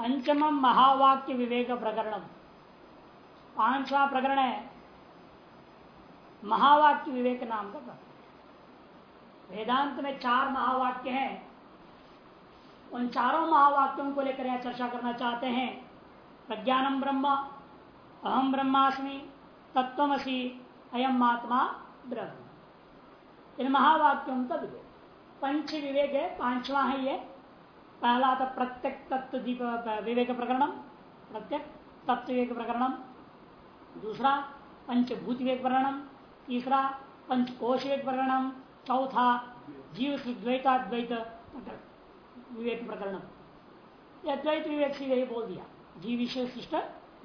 पंचम महावाक्य विवेक प्रकरण। पांचवा प्रकरण है, महावाक्य विवेक नाम का प्रकरण। वेदांत में चार महावाक्य हैं। उन चारों महावाक्यों को लेकर यह चर्चा करना चाहते हैं। प्रज्ञानम ब्रह्म अहम ब्रह्मास्मि तत्वसी अयम आत्मा ब्रह्म। इन महावाक्यों का विवेक। पंच विवेक है, पांचवा है ये। पहला तो प्रत्यक तत्व विवेक प्रकरणम प्रत्यक तत्व विवेक प्रकरणम दूसरा पंचभूत विवेक प्रकरणम तीसरा पंचकोश विवेक प्रकरणम चौथा जीव द्वैताद्वैत विवेक प्रकरणम यह द्वैत विवेक से यही बोल दिया जीव विषय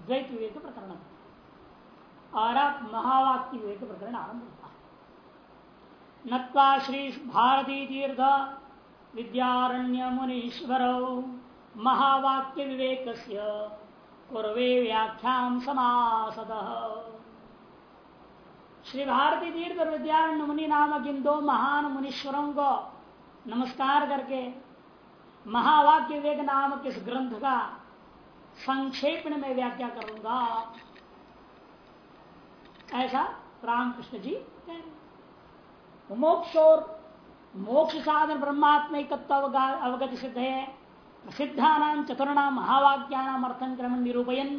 द्वैत विवेक प्रकरणम और अब महावाक्य विवेक प्रकरण आरंभ होता है नत्वा श्री भारती तीर्थ विद्यारण्य मुनीश्वर महावाक्य विवेक व्याख्यान समासद। श्री भारती तीर्थ विद्यारण्य मुनि नामक इन दो महान मुनीश्वरों को नमस्कार करके महावाक्य विवेक नामक इस ग्रंथ का संक्षेप में व्याख्या करूँगा। ऐसा रामकृष्ण जी कह रहे मोक्ष और मोक्ष साधन ब्रह्मात्म अवगति सिद्ध है प्रसिद्धानाम चतुर्णाम महावाक्यानाम अर्थन क्रम निरूपयन।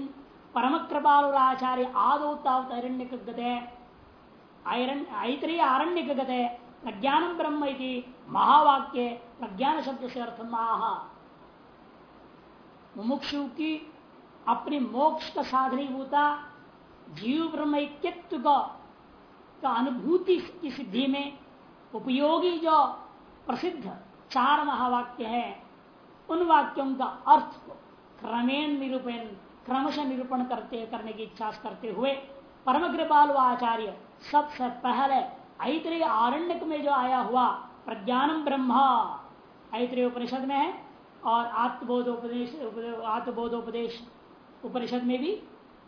परम कृपालुराचार्य आदो तावत गते ऐतरीय आरण्य गते प्रज्ञान ब्रह्म महावाक्य प्रज्ञान शब्द से अर्थ माह मुमुक्षु की अपनी मोक्ष का साधनीभूता जीव ब्रह्मत्व का अनुभूति की सिद्धि में उपयोगी जो प्रसिद्ध चार महावाक्य है, उन वाक्यों का अर्थ को क्रमेण निरूपण, क्रमशः निरूपण करते, करने की इच्छा करते हुए परम कृपाल आचार्य सबसे पहले ऐतरीय आरण्यक में जो आया हुआ प्रज्ञानम ब्रह्म, ऐतरीय उपनिषद में है और आत्मबोधोपदेश आत्मबोधोपदेश उपनिषद में भी,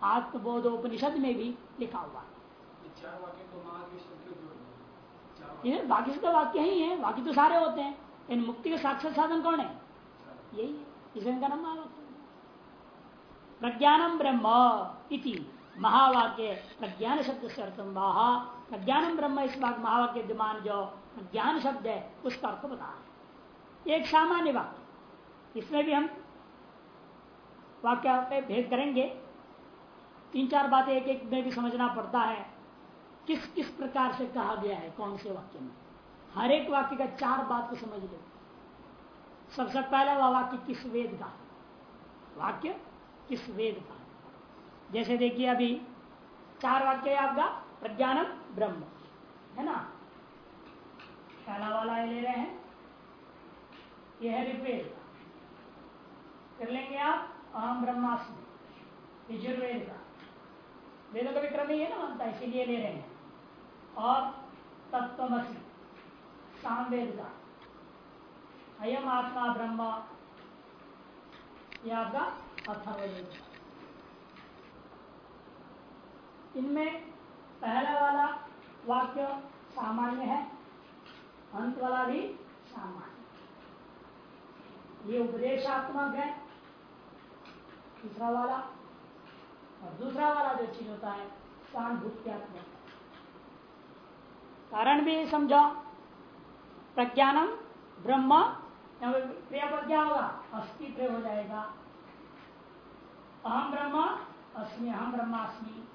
आत्मबोधोपनिषद में भी लिखा हुआ ये बाकी से तो वाक्य ही है, बाकी तो सारे होते हैं। इन मुक्ति के साक्षात साधन कौन है? यही है, इसे इनका नाम महावाक्य प्रज्ञानम ब्रह्म इति महावाक्य, प्रज्ञान शब्द से अर्थम महा प्रज्ञानम ब्रह्म इस बात महावाक्य विद्यमान जो ज्ञान शब्द है, उसका अर्थ बता एक सामान्य वाक्य, इसमें भी हम वाक्य पे भेद करेंगे। तीन चार बातें एक एक में भी समझना पड़ता है। किस किस प्रकार से कहा गया है, कौन से वाक्य में? हर एक वाक्य का चार बात को समझ लो। सबसे पहला वह वाक्य किस वेद का? वाक्य किस वेद का? जैसे देखिए अभी चार वाक्य है आपका, प्रज्ञानम ब्रह्म। है ना? पहला वाला ले रहे हैं। यह है ऋग्वेद। कर लेंगे आप अहम ब्रह्मास्मि, यजुर्वेद का। वेदों का विक्रम ही है ना, मानता इसीलिए ले रहे हैं। और तत्वमसी। सामवेद का अयम आत्मा ब्रह्म। यह आपका अथर्ववेद। इनमें पहला वाला वाक्य सामान्य है, अंत वाला भी सामान्य। ये उपदेशात्मक है, तीसरा वाला और दूसरा वाला जो चीज़ होता है सहानुभूत्यात्मक कारण भी समझो। प्रज्ञानम ब्रह्म क्रियापद क्या होगा अस्थि प्रयोग हो जाएगा। अहम ब्रह्म, अस्मि अहम ब्रह्मास्मि।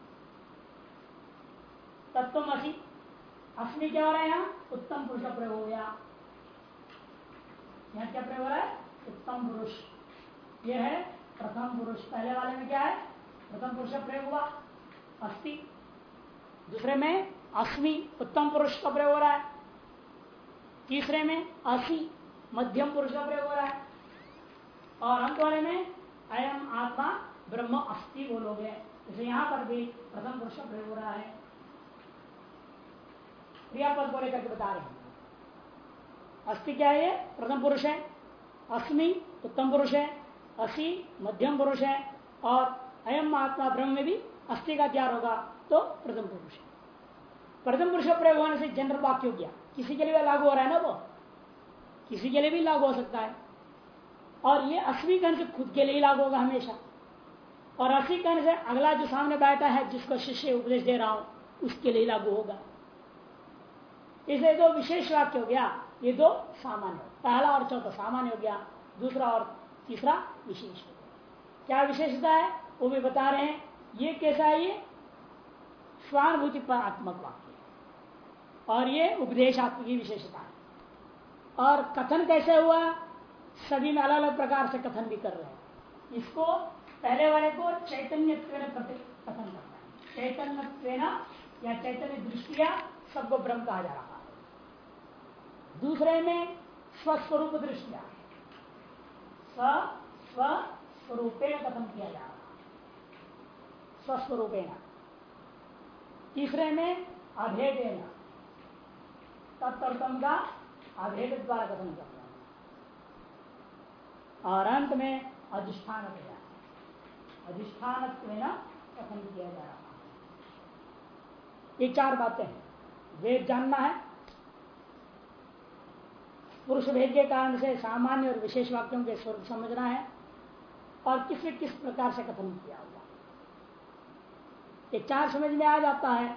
तत्व असी अस्मि क्या हो रहा है यहाँ? उत्तम पुरुष प्रयोग हो गया। यहाँ क्या प्रयोग हो रहा है? उत्तम पुरुष। यह है प्रथम पुरुष। पहले वाले में क्या है? प्रथम पुरुष प्रयोग हुआ। अस्थि दूसरे में अस्मि उत्तम पुरुष का प्रयोग हो रहा है। तीसरे में असी मध्यम पुरुष का प्रयोग हो रहा है। और अंत वाले में, अयम आत्मा ब्रह्म अस्थि बोलोगे। जैसे यहाँ पर भी प्रथम पुरुष का प्रयोग हो रहा है। क्रियापद को लेकर बता रहे हैं। अस्थि क्या है प्रथम पुरुष है। अस्मि, उत्तम पुरुष है। असी मध्यम पुरुष है। और अयम आत्मा ब्रह्म में भी अस्थि का त्याग होगा तो प्रथम पुरुष है। प्रथम पुरुष प्रयोग होने से जनरल वाक्य हो गया। किसी के लिए लागू हो रहा है ना वो? किसी के लिए भी लागू हो सकता है। और ये अस्वी कर्ण से खुद के लिए लागू होगा हमेशा। और अस्वी कर्ण से अगला जो सामने बैठा है, जिसको शिष्य उपदेश दे रहा हूँ, उसके लिए लागू होगा। इसलिए दो विशेष वाक्य हो गया। ये दो सामान्य पहला और चौथा सामान्य हो गया। दूसरा और तीसरा विशेष हो गया। क्या विशेषता है? वो भी बता रहे हैं। ये कैसा है ये? स्वानुभूति पर आत्मक वाक्य। और ये उपदेशात्मक की विशेषता है। और कथन कैसे हुआ? सभी में अलग अलग प्रकार से कथन भी कर रहे हैं। इसको पहले वाले को चैतन्य कथन करना है। चैतन्य या चैतन्य दृष्टिया सबको ब्रह्म कहा जा रहा है। दूसरे में स्वस्वरूप दृष्टिया। स्व स्वस्वरूपेण कथन किया जा रहा है। स्वस्वरूपेण। तीसरे में अभेदेन। तत्तम का अभेद द्वारा कथन करना और अंत में अधिष्ठान अधिष्ठान कथन किया जा रहा ये चार बातें हैं। वेद जानना है। पुरुष भेद के कारण से सामान्य और विशेष वाक्यों के स्वरूप समझना है। और किस किस प्रकार से कथन किया हुआ ये चार समझ में आ जाता है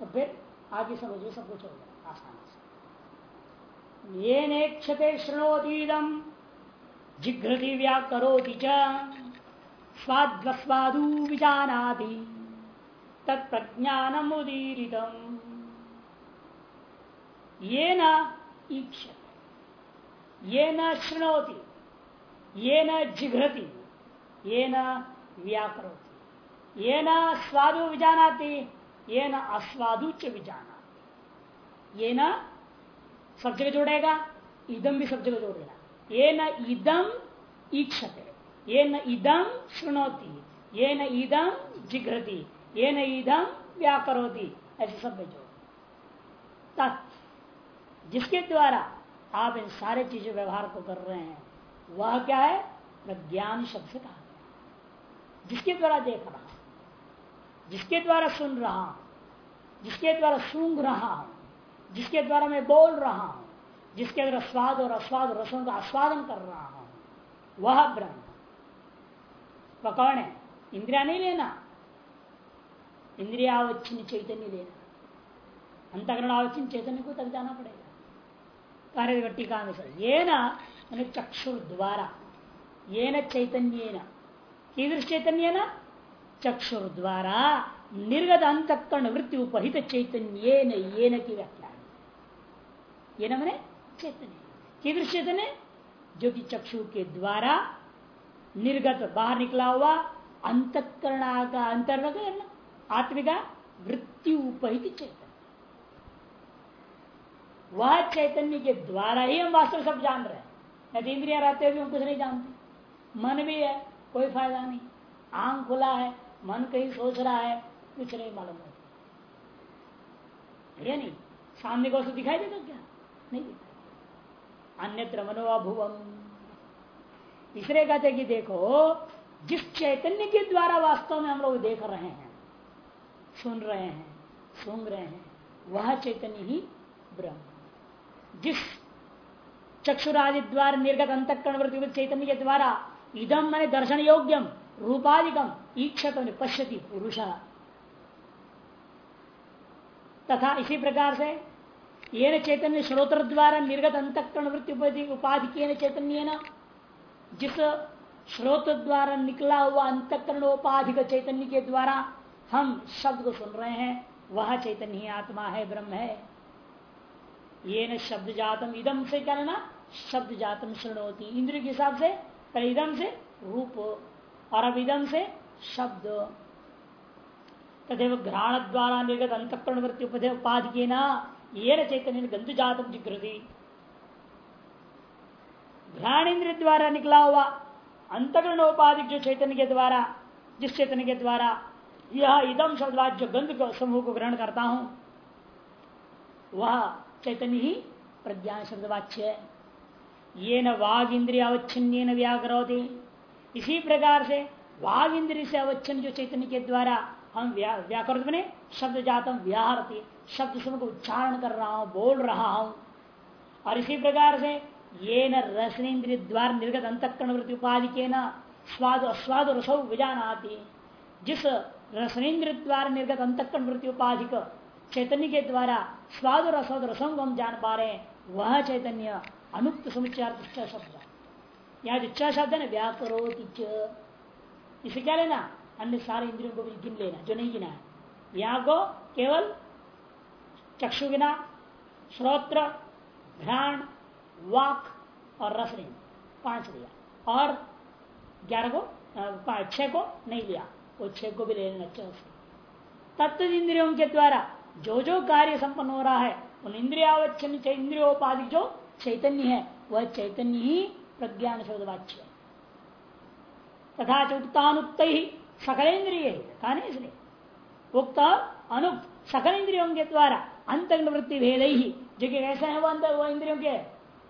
तो फिर आगे समझिए, सब कुछ हो जाए आसानी ये नेक्षते श्रणोतीदम जिघ्रति व्याकरोति च। स्वाद्वस्वादु विजानाति। तत्प्रज्ञानमुदीरितम। ये न ये न शृणोति। ये न जिघ्रति। ये न व्याकरोति। ये न स्वादु विजानाति। ये न अस्वादु च विजाना ये न सब जगह जोड़ेगा इदम भी सब जगह जोड़ेगा। ये न इदम ईक्षते, ये न इदम सुनोती ये न इदम ये न इदम व्याकरोती, ऐसे सब में जोड़। तत्, जिसके द्वारा आप इन सारे चीज़ों व्यवहार को कर रहे हैं, वह क्या है? प्रज्ञान शब्द से कहा जिसके द्वारा देख रहा हूँ, जिसके द्वारा सुन रहा हूँ, जिसके द्वारा सूंघ रहा हूँ जिसके द्वारा मैं बोल रहा हूँ, जिसके अंदर स्वाद और अस्वाद, रसों का आस्वादन कर रहा हूँ, वह ब्रह्म। वह कौन है इंद्रिया नहीं लेना। इंद्रियावच्छिन्न चैतन्य लेना। अंतकरण आवच्छिन्न चैतन्य को तक जाना पड़ेगा। कार्य टीका में सर ये न चक्षुर द्वारा। ये न चैतन्य कीदृश चैतन्य न? चक्षुर द्वारा। निर्गत अंतकरण वृत्ति उपहित चैतन्य ये की व्याख्या ये न मैंने चैतन्य कीदृश चैतन्य जो कि चक्षु के द्वारा निर्गत बाहर निकला हुआ अंतकरण का अंतर्गत आत्मिका वृत्ति उपहित चैतन्य वह चैतन्य के द्वारा ही हम वास्तव सब जान रहे हैं। नहीं तो इंद्रिया रहते हुए हम कुछ नहीं जानते। मन भी है, कोई फ़ायदा नहीं। आँख खुला है, मन कहीं सोच रहा है, कुछ नहीं मालूम होता। नहीं? सामने को दिखाई देगा क्या? नहीं दिखा अन्यत्र मनोभुवम तीसरे कहते कि देखो, जिस चैतन्य के द्वारा वास्तव में हम लोग देख रहे हैं, सुन रहे हैं सुन रहे हैं, वह चैतन्य ही ब्रह्म। जिस चक्षुरादि द्वारा निर्गत अंतकरण चैतन्य के द्वारा इदम मैंने दर्शन योग्यम रूपाधिकम ईक्षत पश्यति पुरुष। तथा इसी प्रकार से ये चैतन्य श्रोत्र द्वारा निर्गत अंतकरण वृत्ति उपाधि के चैतन्य जिस श्रोत द्वारा निकला हुआ अंतकरण उपाधि का चैतन्य के द्वारा हम शब्द को सुन रहे हैं, वह चैतन्य आत्मा है, ब्रह्म है। ये न शब्द जातम इदम से क्या लेना शब्द जातम श्रणोती इंद्र के हिसाब से पहले इदम से रूप, और अब इदम से शब्द। तदेव घ्राण द्वारा निर्गत अंतकरण वृत्ति उपाधि के ना ये न चैतन्य गंध जातम जिग्रति घ्राण इंद्र द्वारा निकला हुआ अंतकरण उपाधिक जो चैतन्य के द्वारा, जिस चैतन्य के द्वारा यह इदम शब्दवाद जो गंध समूह को ग्रहण करता हूँ, वह चैतन्य ही प्रज्ञान शब्दवाच्य है। ये न वाघ इंद्रिय अवच्छिन्न व्याग्रहोती इसी प्रकार से वाघ इंद्रिय से अवच्छिन्न जो चैतन्य के द्वारा हम व्याकृत बने शब्द जातम व्याहरती। शब्द सबको उच्चारण कर रहा हूँ, बोल रहा हूँ। और इसी प्रकार से ये न रसनेन्द्रिय द्वार निर्गत अंतकरण वृत्ति उपाधि के न स्वाद अस्वाद रसो विजानाती। जिस रसनेन्द्रिय द्वार निर्गत अंतकरण वृत्ति उपाधि चैतन्य के द्वारा स्वाद और असद रसों को हम जान पा रहे वह चैतन्य अनुक्त समुच्चार शब्द यहाँ जो शब्द है ना, व्याकरोति इसे क्या लेना? अन्य सारे इंद्रियों को भी गिन लेना, जो नहीं गिना है। यहाँ को? केवल चक्षु गिना श्रोत्र घ्राण वाक और रस नहीं पाँच लिया। और ग्यारह को छह को नहीं लिया। वो छह को भी ले लेना अच्छा तत्व इंद्रियों के द्वारा जो जो कार्य संपन्न हो रहा है, उन इंद्रियावच्छन इंद्रियोपाधि जो चैतन्य है, वह चैतन्य ही प्रज्ञान शब्द वाच्य तथा उक्तानुक्त ही सकल इंद्रिय इसलिए? उक्त अनुक्त सकल इंद्रियों के द्वारा अंतगण वृत्ति भेद ही जो कि कैसे है वो वो इंद्रियों के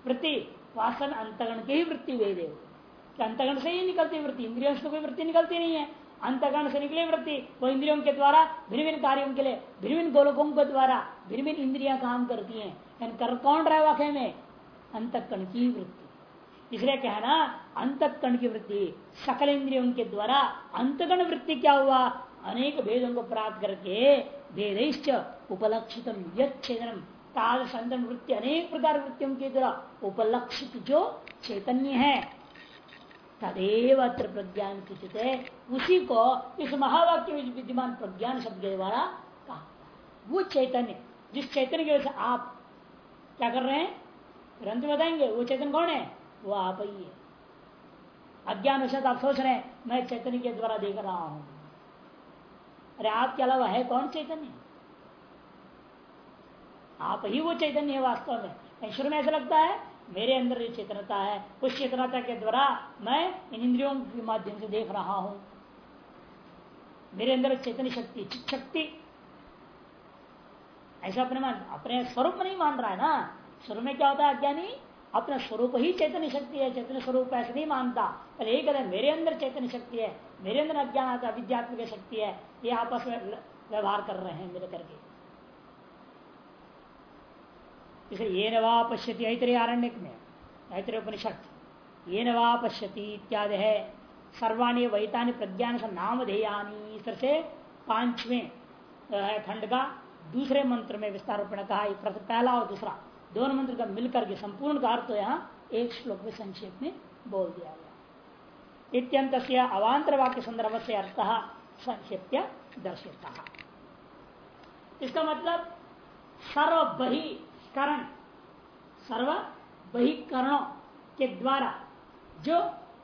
वृत्ति? वासन अंतगण के ही वृत्ति भेद है अंतगण से ही निकलती वृत्ति। इंद्रियों से कोई वृत्ति निकलती नहीं है। अंतगण से निकले वृत्ति। वो इंद्रियों के द्वारा भिन्न भिन्न कार्यों के लिए भिन्न भिन्न गोलकों के द्वारा भिन्न भिन्न इंद्रिया काम करती है। कर कौन रहे वाकई में? अंतकण की वृत्ति। इसलिए कहना अंतकण की वृत्ति। सकल इंद्रियों के द्वारा अंतगण वृत्ति क्या हुआ? अनेक भेदों को प्राप्त करके भेद उपलक्षित यदन ताल वृत्ति, अनेक प्रकार वृत्तियों के द्वारा उपलक्षित जो चैतन्य है, तदेव अत्र प्रज्ञान किचित है उसी को इस महावाक्य में विद्यमान प्रज्ञान शब्द के द्वारा कहा। वो चैतन्य, जिस चैतन्य की वजह से आप क्या कर रहे हैं? ग्रंथ बताएँगे, वो चैतन्य कौन है? वो आप ही है। अज्ञान वशत आप सोच रहे हैं, मैं चैतन्य के द्वारा देख रहा हूँ। अरे आपके अलावा है कौन चैतन्य? आप ही वो चैतन्य है वास्तव में। शुरू में ऐसा लगता है, मेरे अंदर जो चेतनता है, उस चेतनता के द्वारा मैं इन इंद्रियों के माध्यम से देख रहा हूँ। मेरे अंदर चेतन शक्ति शक्ति। ऐसा अपने मान, अपने स्वरूप नहीं मान रहा है ना। स्वरूप में क्या होता है अज्ञानी? अपना स्वरूप ही चैतन्य शक्ति है। चैतन्य स्वरूप ऐसे नहीं मानता। पहले यही कहते मेरे अंदर चैतन्य शक्ति है। मेरे अंदर अज्ञान आता विद्यात्मक शक्ति है, ये आपस में व्यवहार कर रहे हैं मेरे करके। इसे ये नवा पश्यति ऐतरे आरण्य में, ऐतरे उपनिषद। ये नवा पश्यति इत्यादि है। सर्वाणी वैतानी प्रज्ञान से नामधेयानी इस तरह से पाँचवें खंड का दूसरे मंत्र में विस्तार रूप में कहा पहला और दूसरा, दोनों मंत्र का मिलकर के संपूर्ण का अर्थ यहाँ एक श्लोक में संक्षेप में बोल दिया गया इत्यंत अवान्तर वाक्य संदर्भ से अर्थ संक्षेप्य दर्शिता। इसका मतलब सर्व बही करण सर्व बहिकरणों के द्वारा जो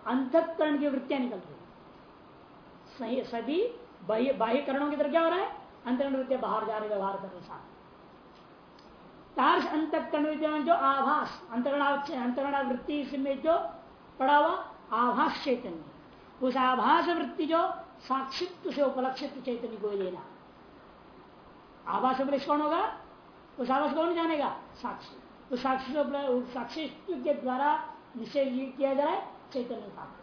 अंतकरण की वृत्तियाँ निकल रही सभी बाह्यकरणों की तरह क्या हो रहा है? अंतरण वृत्तियाँ बाहर जा रही व्यवहार कर रहे अंतकरण जो आभास अंतरण अंतरण वृत्ति में जो पड़ा हुआ आभास चैतन्य उस आभास वृत्ति जो साक्षित्व से उपलक्षित चैतन्य को लेना। आभास कौन होगा? उस आवास कौन जानेगा? साक्षी। उस साक्षी साक्षी के द्वारा निश्चय किया जाए चैतन्य का।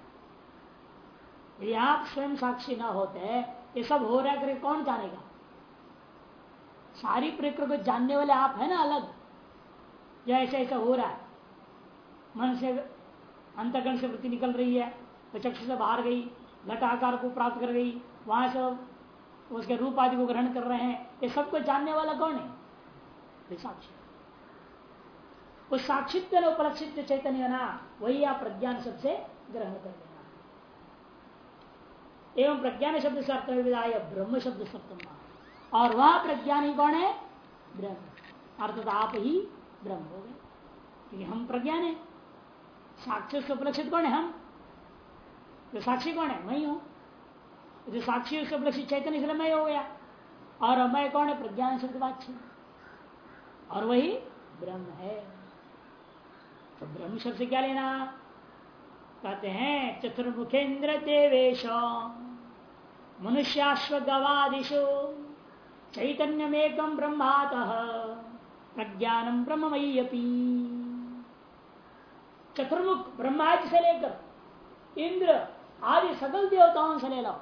यदि आप स्वयं साक्षी ना होते, ये सब हो रहा है कौन जानेगा? सारी प्रक्रिया को जानने वाले आप है ना अलग। या ऐसा ऐसा हो रहा है। मन से अंतगण से वृत्ति निकल रही है तो चक्षु से बाहर गई, घट आकार को प्राप्त कर गई, वहाँ से उसके रूप आदि को ग्रहण कर रहे हैं। ये सबको जानने वाला कौन है? साक्षी। उस साक्षित्व उपलक्षित चैतन्य ना, वही आप प्रज्ञान शब्द से ग्रहण कर लेना। एवं प्रज्ञान शब्द से अर्थ ब्रह्म शब्द सप्तम और वह प्रज्ञान ही कौन है? ब्रह्म। अर्थात आप ही ब्रह्म हो गए। क्योंकि हम प्रज्ञान है। साक्षी से उपलक्षित कौन है हम? तो साक्षी कौन है? मैं हूँ जो साक्षी उसके उपलक्षित चैतन्य, इसलिए मैं हो गया। और मैं कौन है? प्रज्ञान शब्द बात और वही ब्रह्म है। तो ब्रह्म शब्द से क्या लेना? कहते हैं, चतुर्मुखेन्द्र देवेश मनुष्याश्व गवादिशो चैतन्यमेकम ब्रह्मात प्रज्ञानम ब्रह्मयी चतुर्मुख, ब्रह्मादि से लेकर इंद्र आदि सकल देवताओं से ले लो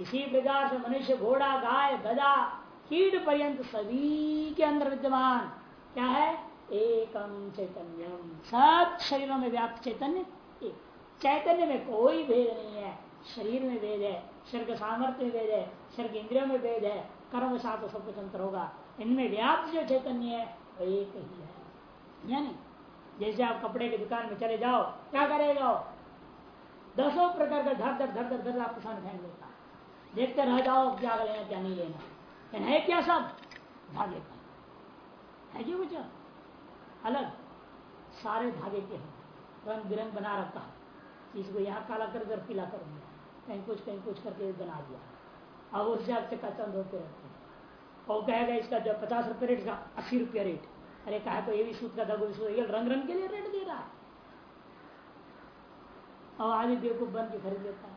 इसी प्रकार से मनुष्य घोड़ा, गाय गदा कीट पर्यंत सभी के अंदर विद्यमान। क्या है? एकम चैतन्यम सब शरीरों में व्याप्त चैतन्य एक। चैतन्य में कोई भेद नहीं है। शरीर में भेद है के सामर्थ्य में भेद है के इंद्रियों में भेद है, कर्म साथ सब कुछ अंतर होगा। इनमें व्याप्त जो चैतन्य है, वो एक ही है। यानी जैसे आप कपड़े की दुकान में चले जाओ, क्या करेगा दसों प्रकार का धर धर धर धर धर आपके सामने फेंक देता देखते रह जाओ क्या लेना, क्या नहीं लेना। है क्या सब? धागे का। है क्यों कुछ? अलग। सारे धागे के हैं। रंग बिरंग बना रखा है। यहाँ काला कर कर पीला कर दिया। कहीं कुछ कहीं कुछ करके बना दिया। अब उससे आप चकाचंद होते रहते हैं। और कहेगा इसका जो पचास रुपये रेट का, अस्सी रुपया रेट अरे कहा तो ये भी सूट का दगो सूट रंग रंग के लिए रेट दे रहा है। और आदमी बेवकूफ़ बन के खरीद लेता है।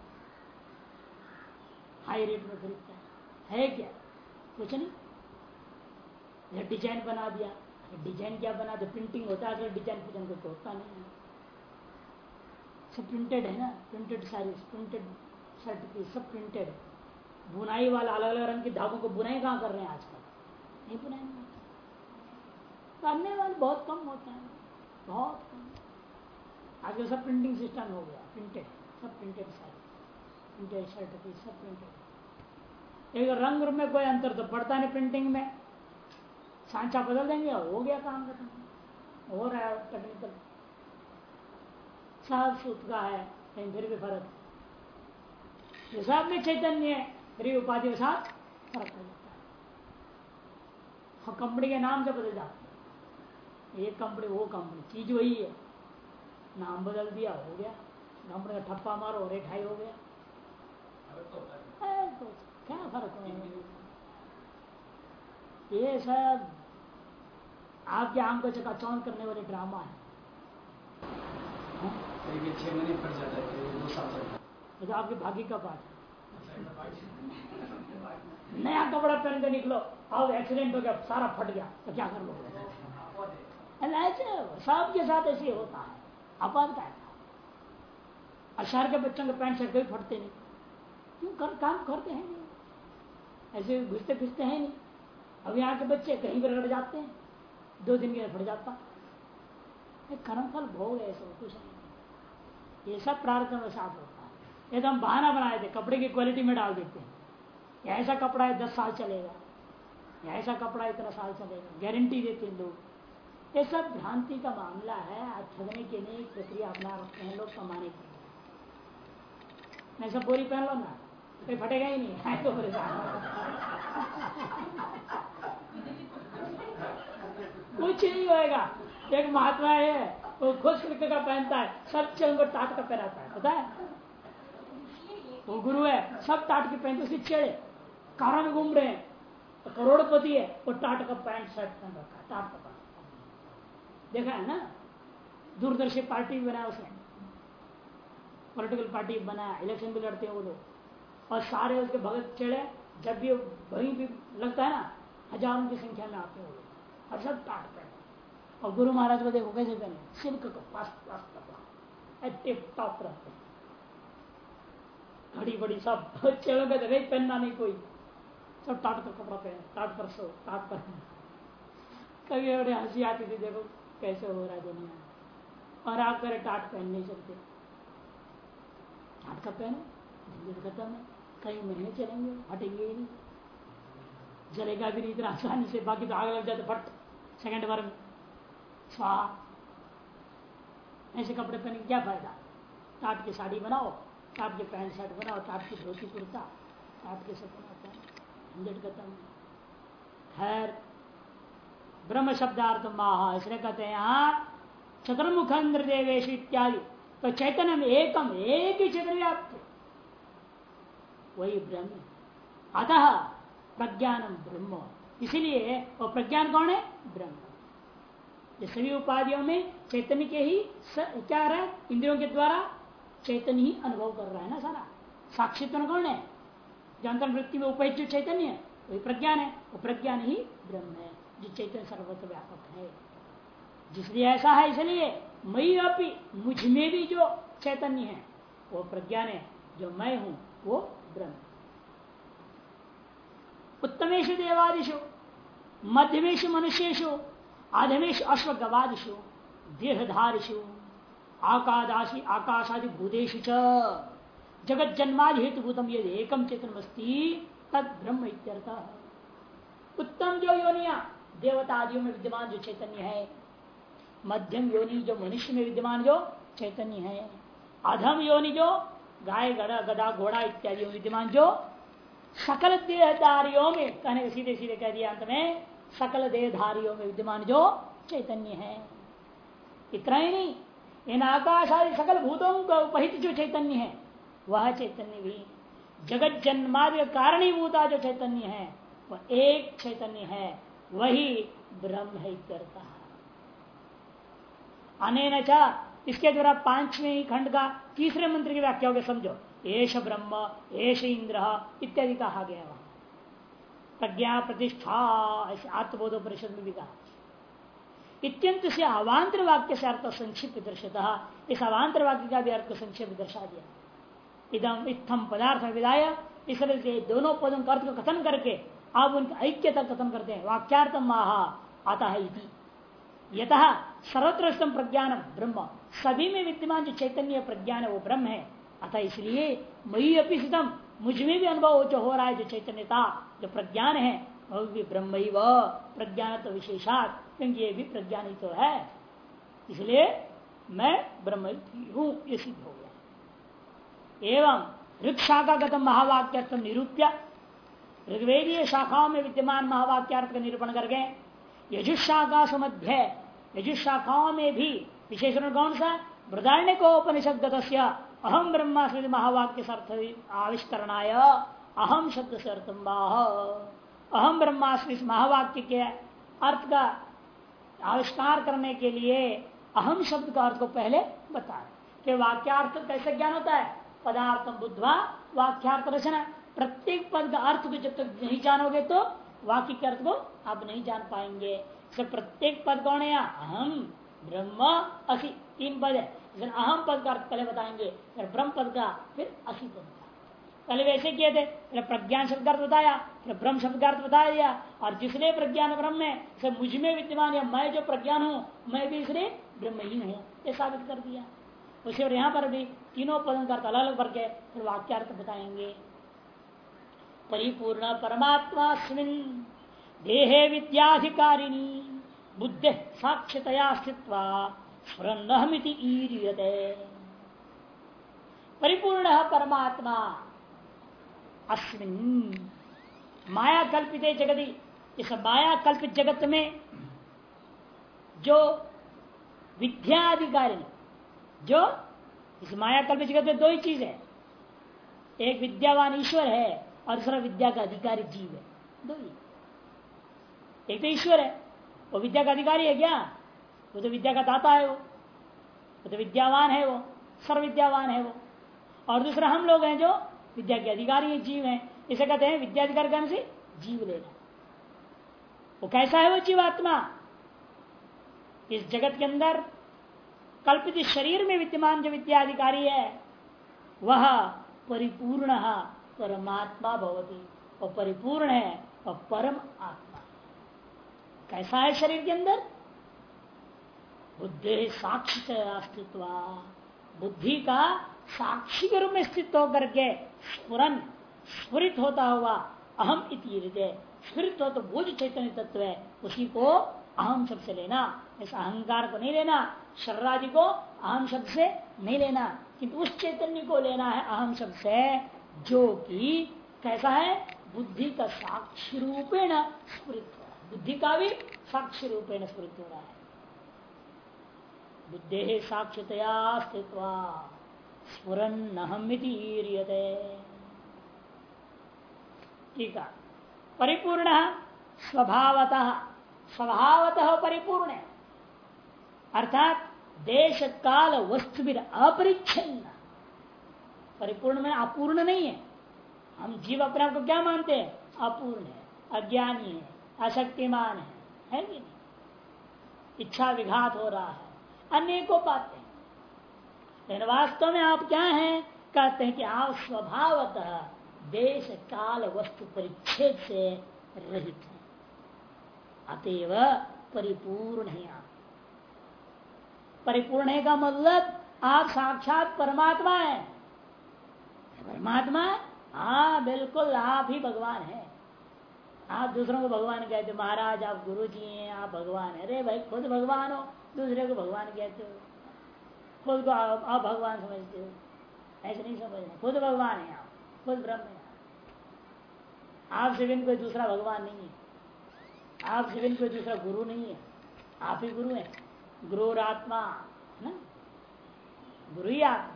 हाई रेट में खरीदता है। है क्या? कुछ नहीं। डिज़ाइन बना दिया। डिज़ाइन क्या बना दे? प्रिंटिंग होता है डिज़ाइन फिजाइन कुछ होता नहीं है। सब प्रिंटेड है ना? प्रिंटेड सारी प्रिंटेड शर्ट की सब प्रिंटेड बुनाई वाला अलग अलग रंग के धागों को बुनाई कहाँ कर रहे हैं आजकल? नहीं बुनाई करने वाले बहुत कम होते हैं। बहुत कम। आजकल सब प्रिंटिंग सिस्टम हो गया प्रिंटेड सब प्रिंटेड सारी प्रिंटेड शर्ट की सब प्रिंटेड एक रंग में कोई अंतर तो पड़ता नहीं प्रिंटिंग में। सांचा बदल देंगे हो गया काम खत्म। हो रहा है टेक्निकल सब सूत का है, लेकिन फिर भी फ़र्क। है सब में चैतन्य है, फिर उपाधि के साथ फ़र्क हो जाता हाँ। कंपनी के नाम से बदल जाते हैं। ये कंपनी वो कंपनी चीज़ वही है। नाम बदल दिया हो गया। कंपनी का ठप्पा मारो रेट हाई हो गया। तो क्या फ़र्क हो? ये सब आपके आम को चकाचौंध करने वाले ड्रामा है। छह महीने जाता है दो साल तो आपके भाग्य का बात नया कपड़ा पहन के निकलो अब एक्सीडेंट हो गया सारा फट गया तो क्या कर लो ऐसे? सबके साथ ऐसे होता है। आपात का और शहर के बच्चों के पैंट शर्ट कभी फटते नहीं। क्यों? कर, काम करते हैं नहीं। ऐसे घुसते फिरते हैं नहीं। अब यहाँ के बच्चे कहीं पर रड़ जाते हैं। दो दिन के फट जाता। कर्म फल भोग है सब कुछ नहीं। ये सब प्रार्थना में साथ होता है। ये तो हम बहाना बनाए थे। कपड़े की क्वालिटी में डाल देते हैं। ऐसा कपड़ा है दस साल चलेगा। ऐसा कपड़ा इतना साल चलेगा। गारंटी देते हैं लोग। ये सब भ्रांति का मामला है। ठगने के लिए प्रक्रिया अपना रखते हैं लोग कमाने के। मैं सब बोरी पहन लो ना कोई फटेगा ही नहीं। है तो कुछ नहीं होएगा। एक महात्मा है, वो खुश कृत का पहनता है, सब चंग टाट का पहनाता है। पता है? वो गुरु है, सब टाट के पहनते उसकी चेड़े कारा में घूम रहे हैं। करोड़पति है, वो टाट का पैंट शर्ट पहन रखा है, टाट का देखा है ना? दूरदर्शी पार्टी भी बनाया उसने। पॉलिटिकल पार्टी बनाया इलेक्शन भी लड़ते हैं वो लोग। और सारे उसके भगत चेड़े, जब भी वहीं भी लगता है ना, हज़ारों की संख्या में आते हैं वो लोग। और सब टाट पहने और गुरु महाराज को देखो कैसे पहने सिल्क का टिप टॉप रहते हैं। घड़ी बड़ी सब चेड़ों का जगह पहनना नहीं कोई। सब टाट का कपड़ा पहने टाट पर सो टाट पर कभी बड़े हँसी आती थी, देखो। कैसे हो रहा है दुनिया और आप करे टाट पहन नहीं सकते। टाट का पहनो? ज़िंदगी खत्म है। कई महीने चलेंगे, हटेंगे ही नहीं। जलेगा भी नहीं इतना आसानी से, बाकी तो आग लग जाते फट सेकंड बार में। ऐसे कपड़े पहने क्या फ़ायदा? टाट की साड़ी बनाओ, टाट के पैंट शर्ट बनाओ, टाट की धोती कुर्ता, टाट के सब बनाते हैं झंझट खत्म। खैर ब्रह्म शब्दार्थ माह इसलिए कहते हैं यहाँ चतुर्मुखेन्द्र देवेश इत्यादि। तो चैतन्य एकम एक ही चैतन्य व्याप्त वही ब्रह्म। अतः प्रज्ञानम ब्रह्म। इसीलिए वो प्रज्ञान कौन है? ब्रह्म। सभी उपाधियों में चैतन्य के ही स, क्या रहा है? इंद्रियों के द्वारा चैतन्य ही अनुभव कर रहा है ना सारा। साक्षी तो कौन है? जो अंतर्वृत्ति में उपयुक्त चैतन्य वही प्रज्ञान है। वो प्रज्ञान ही ब्रह्म है। जो चैतन्य सर्वत्र व्यापक है। जिसलिए ऐसा है इसलिए मई अपी, मुझमें भी जो चैतन्य है, वो प्रज्ञान है जो मैं हूँ, वो ब्रह्म। उत्तमेश देवादिशु मध्यमेश मनुष्येशु आधमेश अश्व गवादिशु देहधारिशु आकादाशी आकाशादि भूतेषु च। जगत जन्मादि हेतु भूतम यदि एकम चेतनमस्ती तद ब्रह्म उत्तम जो योनिया देवता आदियों में विद्यमान जो चैतन्य है, मध्यम योनि जो मनुष्य में विद्यमान जो चैतन्य है, अधम योनि जो गाय गड़ा गदा घोड़ा इत्यादि विद्यमान जो सकल देहधारियों में, कहने सीधे सीधे कह दिया अंत में, सकल देहधारियों में विद्यमान जो चैतन्य है। इतना ही नहीं, इन आकाश आदि सकल भूतों का उपहित जो चैतन्य है, वह चैतन्य भी। जगत जन्मादि कारणीभूता जो चैतन्य है, वह एक चैतन्य है। वही ब्रह्म है करता अने इसके द्वारा पाँचवें खंड का तीसरे मंत्र की व्याख्या हो गया समझो। एश ब्रह्म एश इंद्र इत्यादि कहा गया वहाँ प्रज्ञा प्रतिष्ठा आत्मबोध परिषद में भी कहा। इत्यंत से अवान्तर वाक्य से अर्थ संक्षिप्त दर्शता, इस अवान्तर वाक्य का भी अर्थ संक्षिप्त दर्शा दिया इदम इतम पदार्थ विदाय, इस दोनों पदों का अर्थ को कथन करके आप उनका ऐक्य तक कथन करते हैं? वाक्यार्थ महा आता है यत सर्वत्र प्रज्ञान ब्रह्म। सभी में विद्यमान जो चैतन्य प्रज्ञान है, वो ब्रह्म है। अतः इसलिए मई सितम मुझमें भी अनुभव जो हो रहा है जो चैतन्यता, जो प्रज्ञान है, वह भी ब्रह्म प्रज्ञान तो विशेषात, क्योंकि ये भी प्रज्ञान ही। तो है इसलिए मैं ब्रह्म हूँ, ये सिद्ध हो गया। एवं ऋख शाखागत महावाक्यर्थ निरूप्य ऋग्वेदीय शाखाओं में विद्यमान महावाक्यार्थ का निरूपण करके यजुशाखा सुमध्य यजुश शाखाओं में भी विशेषण कौन सा? बृदारण्य को उपनिषद अहम ब्रह्मास्मि महावाक्य अर्थ आविष्करणाय अहम शब्द से अर्थम अहम ब्रह्मास्मि महावाक्य के अर्थ का आविष्कार करने के लिए अहम शब्द का अर्थ को पहले बताए। कि वाक्यार्थ कैसे ज्ञान होता है? पदार्थ बुद्धवा वाक्यार्थ रचना। प्रत्येक पद का अर्थ को जब तक नहीं जानोगे तो वाक्य के अर्थ को आप नहीं जान पाएँगे। प्रत्येक पद कौन है? अहम, ब्रह्म, असी, तीन पद है। अहम पद का अर्थ पहले बताएँगे, फिर ब्रह्म पद का, फिर असी पद का। पहले वैसे किए थे, फिर प्रज्ञान शब्द अर्थ बताया, फिर ब्रह्म शब्द अर्थ बताया दिया और जिसने प्रज्ञान ब्रह्म है सब मुझमें विद्यमान या मैं जो प्रज्ञान हूँ, मैं भी इसलिए ब्रह्म ही हूँ, ये साबित कर दिया। उसे और यहाँ पर भी तीनों पदों का अर्थ अलग अलग करके फिर वाक्यार्थ बताएँगे। परिपूर्ण परमात्मा देहे विद्याधिकारिणी, बुद्धि साक्षतया स्थित्वा स्फुरन्नहमिति परिपूर्ण परमात्मा अस्मिन। माया कल्पित जगति, इस माया कल्पित जगत में जो विद्याधिकारी, जो इस माया कल्पित जगत में दो ही चीज़ है। एक विद्यावान ईश्वर है और दूसरा विद्या का अधिकारी जीव है। दो ही। एक तो ईश्वर है, वो विद्या का अधिकारी है क्या? वो तो विद्या का दाता है वो। वो तो विद्यावान है वो सर्व विद्यावान है वो। और दूसरा हम लोग हैं जो विद्या के अधिकारी है, जीव है। इसे कहते हैं विद्याधिकार करने से जीव लेना। वो कैसा है वो जीवात्मा? इस जगत के अंदर कल्पित शरीर में विद्यमान जो विद्याधिकारी है, वह परिपूर्ण परमात्मा भवती। और परिपूर्ण है और परम आत्मा। कैसा है शरीर के अंदर? बुद्धि साक्षी अस्तित्व। बुद्धि का साक्षी के रूप में स्थित होकर के स्फुरन, स्फुरित होता हुआ अहम इति स्फुरित हो तो जो चैतन्य तत्व है, उसी को अहम शब्द से लेना। इस अहंकार को नहीं लेना, शर्रादि को अहम शब्द से नहीं लेना। किंतु उस चैतन्य को लेना है अहम शब्द से। जो कि कैसा है? बुद्धि का साक्षी रूपेण स्फुरित हो रहा है। बुद्धि का भी साक्षी रूपेण स्फुरित हो रहा है। बुद्धि साक्षितया स्थित स्फुरन्नहमितीरियते ठीक है। परिपूर्ण स्वभावतः स्वभावतः परिपूर्ण। अर्थात देश काल वस्तु अपरिच्छिन्न परिपूर्ण में अपूर्ण नहीं है। हम जीव अपने आप को क्या मानते हैं? अपूर्ण है, अज्ञानी है, अशक्तिमान है है कि नहीं? इच्छा विघात हो रहा है, अनेकों बातें। लेकिन वास्तव में आप क्या हैं? कहते हैं कि आप स्वभावतः देश, काल, वस्तु परिच्छेद से रहित है। अतएव परिपूर्ण है आप। परिपूर्ण का मतलब आप साक्षात परमात्मा है। परमात्मा हाँ बिल्कुल आप ही भगवान है। आप दूसरों को भगवान कहते हो, महाराज, आप गुरु जी हैं, आप भगवान है। अरे भाई, खुद भगवान हो, दूसरे को भगवान कहते हो। खुद को आप भगवान समझते हो। ऐसे नहीं समझना। खुद भगवान है आप, खुद ब्रह्म है आपसे बिन कोई दूसरा भगवान नहीं है। आपसे बिन कोई दूसरा गुरु नहीं है। आप ही गुरु है। गुरु आत्मा है ना? गुरु ही आत्मा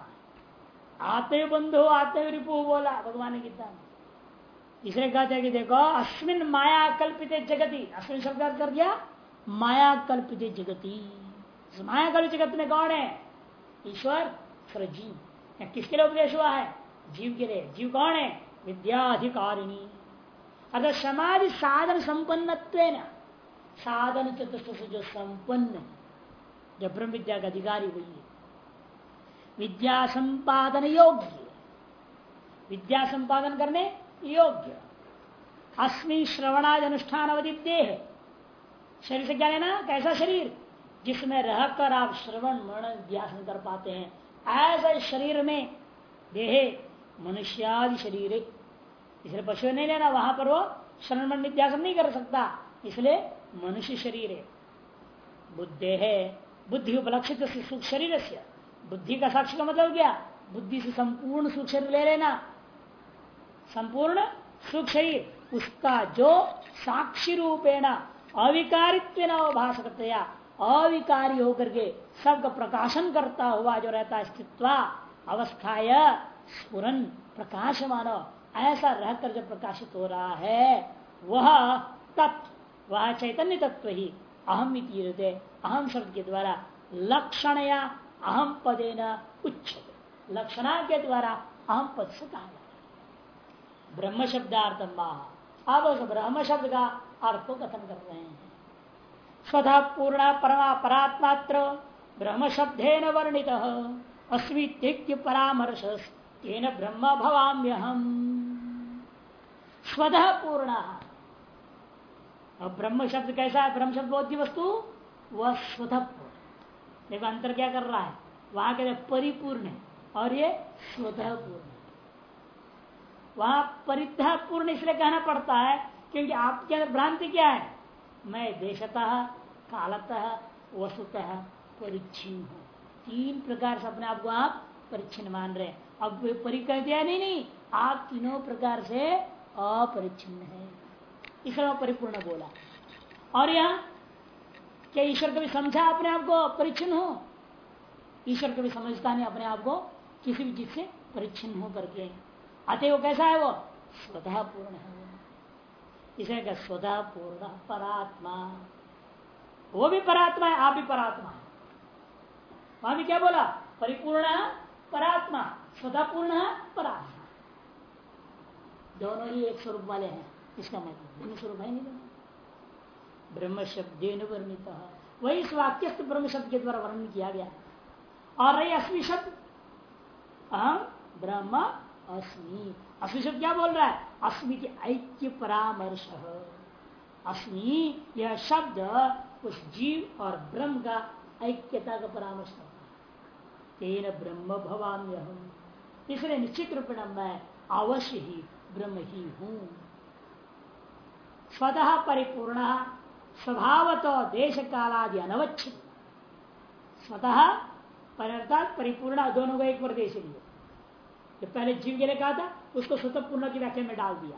आते बंधु, आते रिपु, बोला, भगवान ने गीता में तीसरे कहते हैं कि देखो, अश्विन माया कल्पित जगती। अश्विन शब्द कर दिया, माया कल्पित जगती। माया कल्पित जगत में कौन है? ईश्वर जीव। किसके लिए उपदेश हुआ है? जीव के लिए। जीव कौन है? विद्याधिकारिणी। अगर समाधि साधन संपन्न साधन चतुर्थ से जो संपन्न जो ब्रह्म विद्या का अधिकारी हुई है। विद्या संपादन योग्य विद्या संपादन करने योग्य। अस्मि श्रवणाज अनुष्ठान अवधि देह शरीर से क्या लेना? कैसा शरीर? जिसमें रहकर आप श्रवण, मरण व्यासन कर पाते हैं। ऐसे शरीर में देह, मनुष्यादि शरीर। इसलिए पशु नहीं लेना, वहाँ पर वो श्रवण, मरण निध्यासन नहीं कर सकता। इसलिए मनुष्य शरीर है। बुद्धे है। बुद्धि उपलक्षित सुख शरीर से। बुद्धि का साक्षी का मतलब क्या? बुद्धि से संपूर्ण सुख शरीर ले लेना। संपूर्ण सुख शरीर उसका जो साक्षी रूपेण अविकारित्व भाषकतया अविकारी होकर के सबका प्रकाशन करता हुआ जो रहता स्थित्व, अवस्थाय स्फुरन प्रकाशमान। ऐसा रहकर जो प्रकाशित हो रहा है, वह तत्व वह चैतन्य तत्व ही अहम अहम शब्द के द्वारा लक्षण या अहम पदे न उच्च लक्षणा के द्वारा अहम पद से कहा जाता ब्रह्म शब्दार्थ अब उस ब्रह्म शब्द का अर्थ को कथन कर रहे हैं। स्वतः पूर्ण परमा परात्मात्र ब्रह्म शब्दे न वर्णित। अस्मित्य परामर्श तेन ब्रह्म भवाम्य हम स्वतः पूर्ण। ब्रह्म शब्द कैसा है? ब्रह्म शब्द बोध्य वस्तु? वह स्वतः देखो अंतर क्या कर रहा है? वहाँ के परिपूर्ण है और ये स्वतः पूर्ण वहाँ परितः पूर्ण इसलिए कहना पड़ता है क्योंकि आपके अंदर भ्रांति क्या है? मैं देशतः, कालतः, वसुतः परिच्छिन्न हूँ। तीन प्रकार से अपने आप को आप परिच्छिन्न मान रहे अब परि कह दिया नहीं नहीं। आप तीनों प्रकार से अपरिच्छिन्न है। इसलिए परिपूर्ण बोला। और यहाँ क्या ईश्वर कभी समझा अपने आप को? परिच्छिन्न हो। ईश्वर कभी समझता नहीं अपने आप को, किसी भी चीज़ से परिच्छिन्न हो करके। अतः वो कैसा है वो? स्वतः पूर्ण है इसे क्या स्वतः पूर्ण परात्मा। वो भी परात्मा है, आप भी परात्मा है। वहाँ भी क्या बोला? परिपूर्ण परात्मा। स्वतः पूर्ण परात्मा। दोनों ही एक स्वरूप वाले हैं। इसका मतलब भिन्न स्वरूप है नहीं। ब्रह्म शब्द वर्णित। वही इस वाक्यस्थ ब्रह्म शब्द के द्वारा वर्णन किया गया। और रही अस्मी शब्द? अहम ब्रह्म अस्मि। अस्मी शब्द क्या बोल रहा है? अस्मि के ऐक्य परामर्श। अस्मि, यह शब्द उस जीव और ब्रह्म का ऐक्यता का परामर्श करता है। तेन ब्रह्म भवाम्य हम इसलिए निश्चित रूप में मैं अवश्य ही ब्रह्म ही हूँ। स्वतः परिपूर्ण स्वभाव तो देश कालादि अनवच्छिन्न स्वतः परिपूर्ण, दोनों को एक प्रदेश लिए जो पहले जीव के लिए कहा था, उसको स्वतः पूर्ण की व्याख्या में डाल दिया।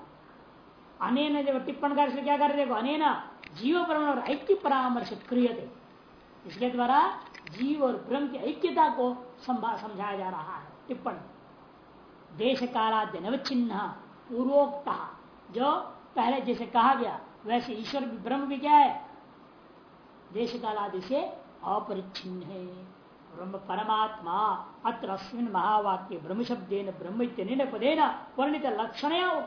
अनेन जब टिप्पण कर क्या कर देखो अनेन जीव ब्रह्म और ऐक्य परामर्श क्रिय थे। इसके द्वारा जीव और ब्रह्म की ऐक्यता को समझाया जा रहा है। टिप्पण। देश कालाद्य नवचिन्ह पूर्वोक्ता, जो पहले जैसे कहा गया, वैसे ईश्वर भी ब्रह्म भी क्या है? देश काल आदि से अपरिच्छिन्न है। ब्रह्म परमात्मा, अत्र अस्मिन महावाक्य ब्रह्म शब्देन, ब्रह्म पदेन वर्णित लक्षण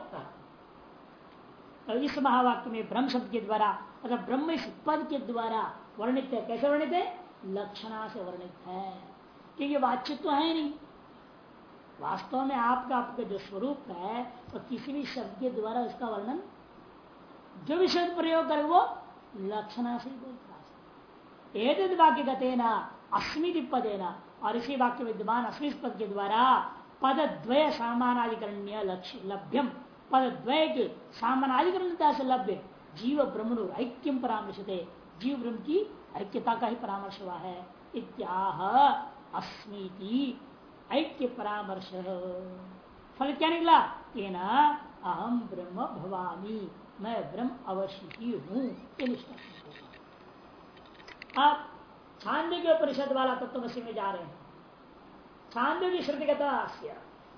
तो इस महावाक्य में ब्रह्म शब्द के द्वारा अगर ब्रह्म इस पद के द्वारा वर्णित है। कैसे वर्णित है? लक्षणा से वर्णित है। क्योंकि वाच्य तो है नहीं। वास्तव में आपका आपका जो स्वरूप है तो किसी भी शब्द के द्वारा उसका वर्णन जो भी शब्द प्रयोग करे वो लक्षणा से बोलता एक वाक्य गते न अस्मित पदे न और इसी वाक्य विद्यमान अस्मित पद के द्वारा पद द्वय सामानाधिकरण्य लक्ष्य लभ्यम। पद द्वय के सामानाधिकरणता से लभ्य जीव ब्रह्मण ऐक्यम परामर्शते जीव ब्रह्म की ऐक्यता का ही परामर्श हुआ है। इत्याह अस्मीति ऐक्य परामर्श। फल क्या निकला? तेना अहम ब्रह्म भवानी मैं ब्रह्म अवश्य ही हूँ। आप छांदे के परिषद वाला तत्वसी में जा रहे हैं। छांदे की श्रुतिगता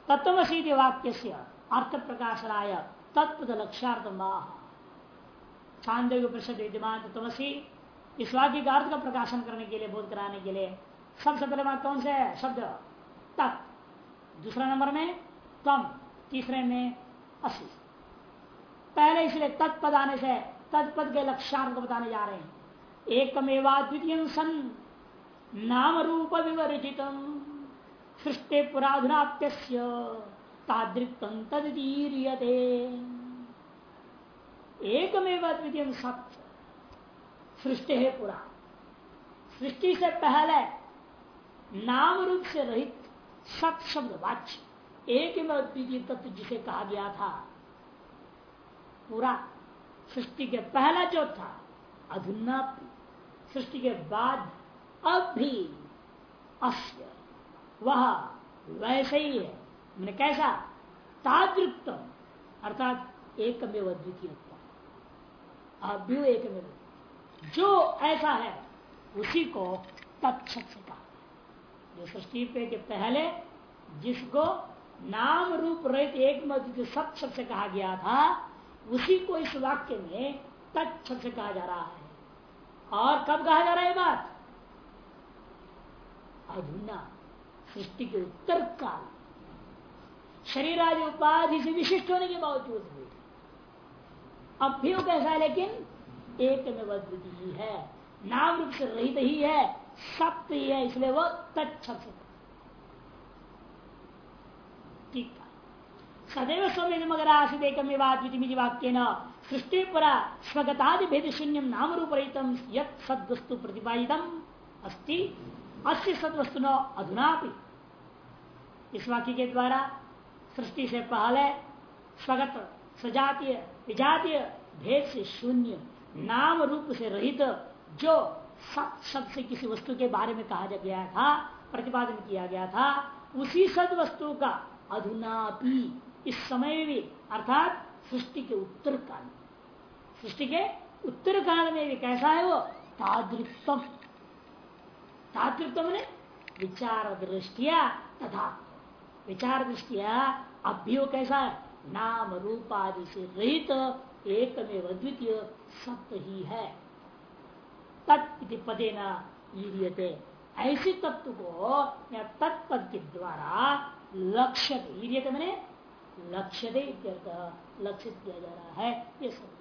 तत्वसी वाक्य से अर्थ प्रकाशनाय तत्व लक्ष्यार्थ माह के परिषद विद्यमान तत्वसी इस वाक्य का अर्थ का प्रकाशन करने के लिए, बोध कराने के लिए सबसे पहले बात कौन से है? शब्द, तत्। दूसरा नंबर में, तम। तीसरे में, असी। पहले इसलिए तत्पद आने से तत्पद के लक्ष्यार्थ को बताने जा रहे हैं। एकमेवा द्वितीय सन नाम रूप विवर्जित सृष्टि पुराधुनाप्य तदीरियते एकमेव द्वितीय सत्य सृष्टि है पुरा। सृष्टि से पहले नाम रूप से रहित सत शब्द वाच्य। एक द्वितीय तत्व जिसे कहा गया था पूरा। सृष्टि के पहला जो था अधुना सृष्टि के बाद अब भी अस्य। वह वैसे ही है। मैंने कैसा? तादृक्तम अर्थात एक में द्वितीय अब भी एक जो ऐसा है, उसी को तत्त से कहा जो सृष्टि पे के पहले, जिसको नाम रूप रहित एक मत सत से कहा गया था उसी को इस वाक्य में तत्त से कहा जा रहा है। और कब कहा जा रहा है बात? अधुना, सृष्टि के उत्तर काल। शरीर आदि उपाधि से विशिष्ट होने के बावजूद भी। अब भी वो कैसा है लेकिन? एक में वद्विति ही, नाम रूप से रहित ही है सत्य ही है, इसलिए वो तत्त ठीक सदैव स्वमें मगर आसित एकम वाक्य न सृष्टि परा स्वगतादि भेद शून्य नाम रूप रहित सदवस्तु प्रतिपादित अस्ति। अस्य सदवस्तु न अधुना इस वाक्य के द्वारा सृष्टि से पहले स्वगत, सजातीय, विजातीय भेद से शून्य नाम रूप से रहित जो सत शब्द से किसी वस्तु के बारे में कहा गया था, प्रतिपादन किया गया था, उसी सद वस्तु का अधुनापी। इस समय भी, अर्थात सृष्टि के उत्तर काल सृष्टि के उत्तर काल में भी कैसा है वो? तादृक्तम तादृक्तम ने विचार दृष्टिया तथा विचार दृष्टिया अब भी वो कैसा है? नाम रूप आदि से रहित एक में अद्वितीय सत्य ही है। तत् पदे न ऐसे तत्व को तत्पद के द्वारा लक्ष्य मैंने लक्ष्य दे लक्षित किया जा रहा है ये सब।